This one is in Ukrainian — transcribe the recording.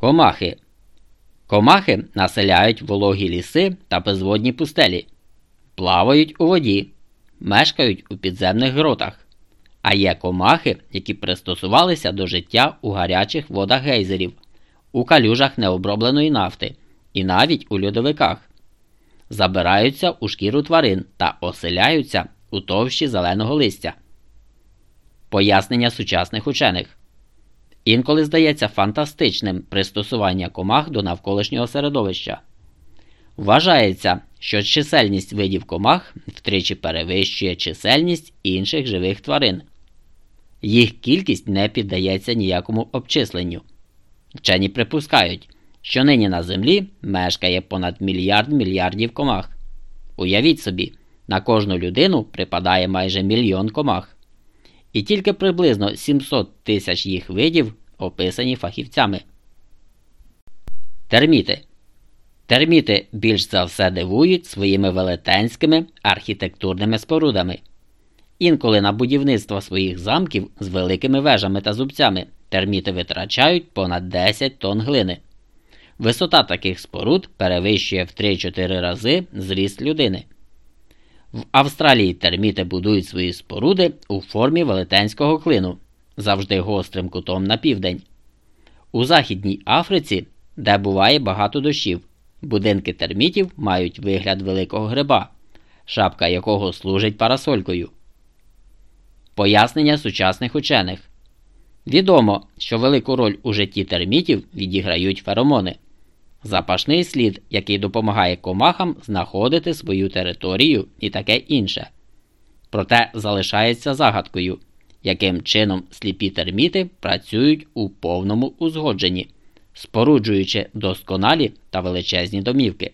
Комахи. Комахи населяють вологі ліси та безводні пустелі, плавають у воді, мешкають у підземних гротах. А є комахи, які пристосувалися до життя у гарячих водах гейзерів, у калюжах необробленої нафти і навіть у льодовиках. Забираються у шкіру тварин та оселяються у товщі зеленого листя. Пояснення сучасних учених. Інколи здається фантастичним пристосування комах до навколишнього середовища. Вважається, що чисельність видів комах втричі перевищує чисельність інших живих тварин. Їх кількість не піддається ніякому обчисленню. Вчені припускають, що нині на землі мешкає понад мільярд мільярдів комах. Уявіть собі, на кожну людину припадає майже мільйон комах. І тільки приблизно 700 тисяч їх видів описані фахівцями. Терміти. Терміти більш за все дивують своїми велетенськими архітектурними спорудами. Інколи на будівництво своїх замків з великими вежами та зубцями терміти витрачають понад 10 тонн глини. Висота таких споруд перевищує в 3-4 рази зріст людини. В Австралії терміти будують свої споруди у формі велетенського клину, завжди гострим кутом на південь. У Західній Африці, де буває багато дощів, будинки термітів мають вигляд великого гриба, шапка якого служить парасолькою. Пояснення сучасних учених відомо, що велику роль у житті термітів відіграють феромони. Запашний слід, який допомагає комахам знаходити свою територію і таке інше. Проте залишається загадкою, яким чином сліпі терміти працюють у повному узгодженні, споруджуючи досконалі та величезні домівки.